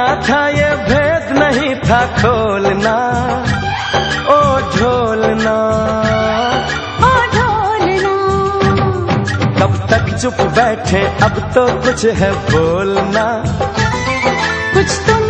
जाना था ये भेद नहीं था खोलना। ओ झोलना। ओ ढोलना कब तक चुप बैठे अब तो कुछ है बोलना। कुछ तुम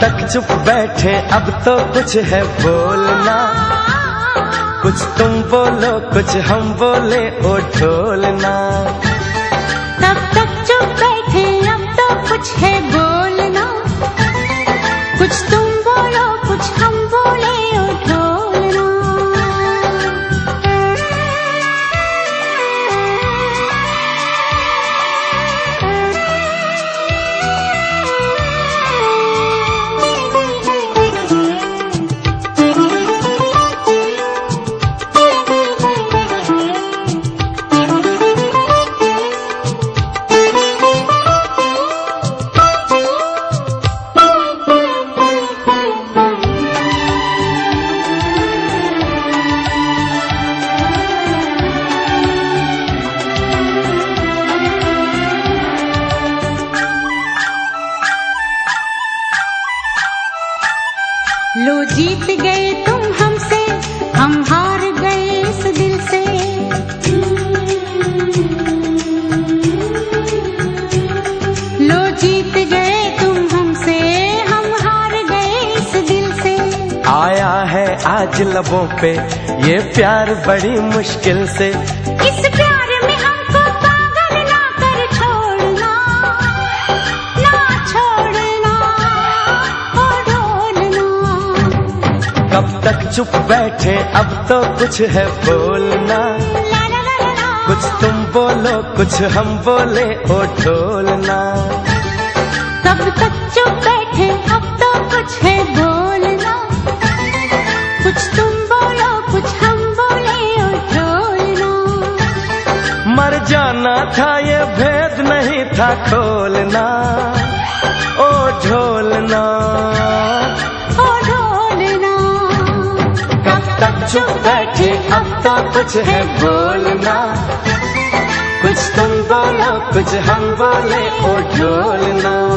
तक चुप बैठे, अब तो कुछ है बोलना। कुछ तुम बोलो, कुछ हम बोले, ओ ढोलना। तब तक चुप बैठे, अब तो कुछ है बोलना। कुछ तुम जीत गए तुम हमसे हम हार गए इस दिल से। लो जीत गए तुम हमसे हम हार गए इस दिल से। आया है आज लबों पे ये प्यार बड़ी मुश्किल से। इस प्यार में हमको कब तक चुप बैठे अब तो कुछ है बोलना। कुछ तुम बोलो कुछ हम बोले ओ ढोलना। कब तक चुप बैठे अब तो कुछ है बोलना। कुछ तुम बोलो कुछ हम बोले और ढोलना। मर जाना था ये भेद नहीं था खोलना। ओ ढोलना। तक चुप बैठे अब तो कुछ है बोलना। कुछ तुम बोलो, कुछ हम बोले ओ ढोलना।